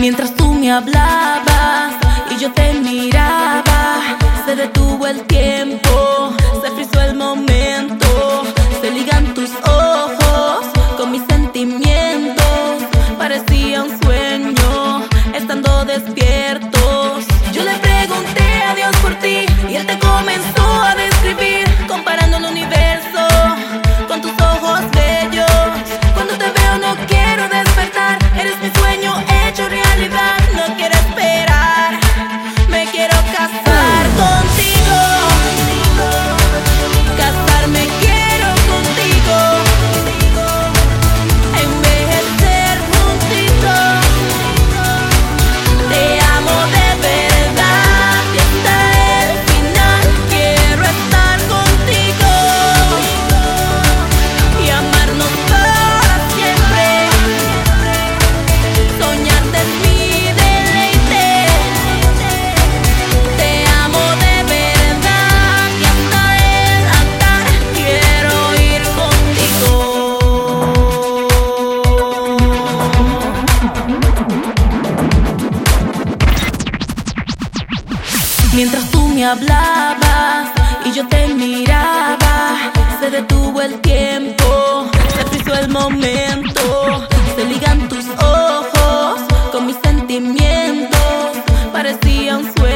Mientras tú me hablabas y yo te miraba, se detuvo el tiempo. Mientras tú me hablabas y yo te miraba, se detuvo el tiempo, se frizó el momento, se ligan tus ojos con mis sentimientos, parecía un sueño.